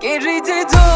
Geride dön